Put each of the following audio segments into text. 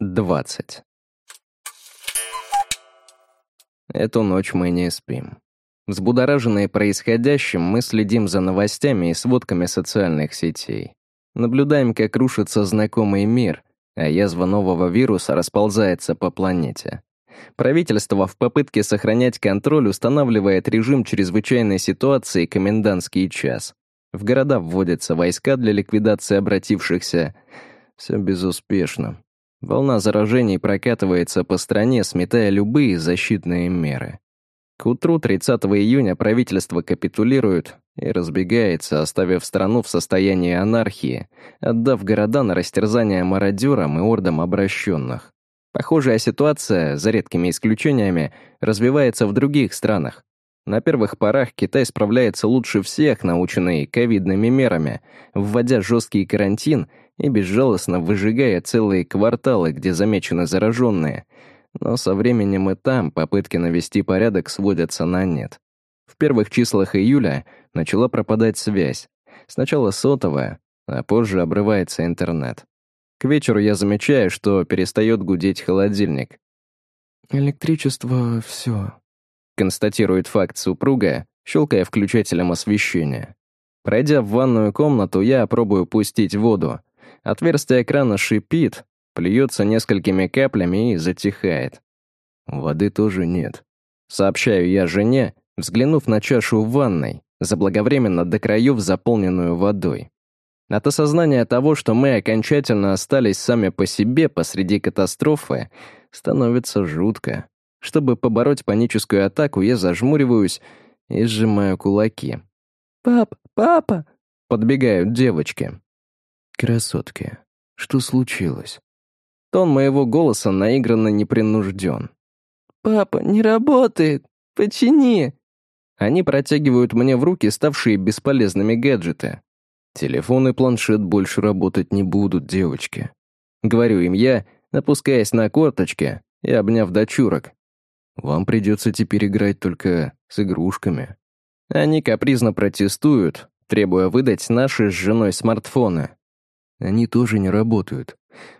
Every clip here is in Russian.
20. Эту ночь мы не спим. Взбудораженные происходящим, мы следим за новостями и сводками социальных сетей. Наблюдаем, как рушится знакомый мир, а язва нового вируса расползается по планете. Правительство в попытке сохранять контроль устанавливает режим чрезвычайной ситуации комендантский час. В города вводятся войска для ликвидации обратившихся. Все безуспешно. Волна заражений прокатывается по стране, сметая любые защитные меры. К утру 30 июня правительство капитулирует и разбегается, оставив страну в состоянии анархии, отдав города на растерзание мародерам и ордам обращенных. Похожая ситуация, за редкими исключениями, развивается в других странах. На первых порах Китай справляется лучше всех, наученный ковидными мерами, вводя жесткий карантин и безжалостно выжигая целые кварталы, где замечены зараженные. Но со временем и там попытки навести порядок сводятся на нет. В первых числах июля начала пропадать связь. Сначала сотовая, а позже обрывается интернет. К вечеру я замечаю, что перестает гудеть холодильник. «Электричество — все», — констатирует факт супруга, щелкая включателем освещения. Пройдя в ванную комнату, я пробую пустить воду, Отверстие крана шипит, плюется несколькими каплями и затихает. Воды тоже нет. Сообщаю я жене, взглянув на чашу в ванной, заблаговременно до краев заполненную водой. От осознания того, что мы окончательно остались сами по себе посреди катастрофы, становится жутко. Чтобы побороть паническую атаку, я зажмуриваюсь и сжимаю кулаки. «Пап, папа!» — подбегают девочки. «Красотки, что случилось?» Тон моего голоса наигранно непринужден. «Папа, не работает! Почини!» Они протягивают мне в руки ставшие бесполезными гаджеты. Телефон и планшет больше работать не будут, девочки. Говорю им я, опускаясь на корточки и обняв дочурок. Вам придется теперь играть только с игрушками. Они капризно протестуют, требуя выдать наши с женой смартфоны. Они тоже не работают.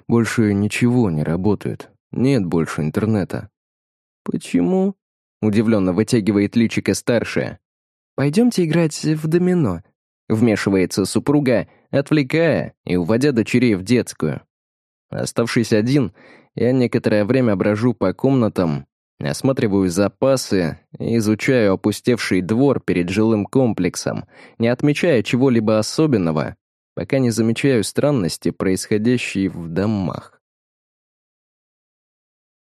Больше ничего не работает. Нет больше интернета. Почему? Удивленно вытягивает личико старшая. Пойдемте играть в домино. Вмешивается супруга, отвлекая и уводя дочерей в детскую. Оставшись один, я некоторое время брожу по комнатам, осматриваю запасы изучаю опустевший двор перед жилым комплексом, не отмечая чего-либо особенного, пока не замечаю странности, происходящие в домах.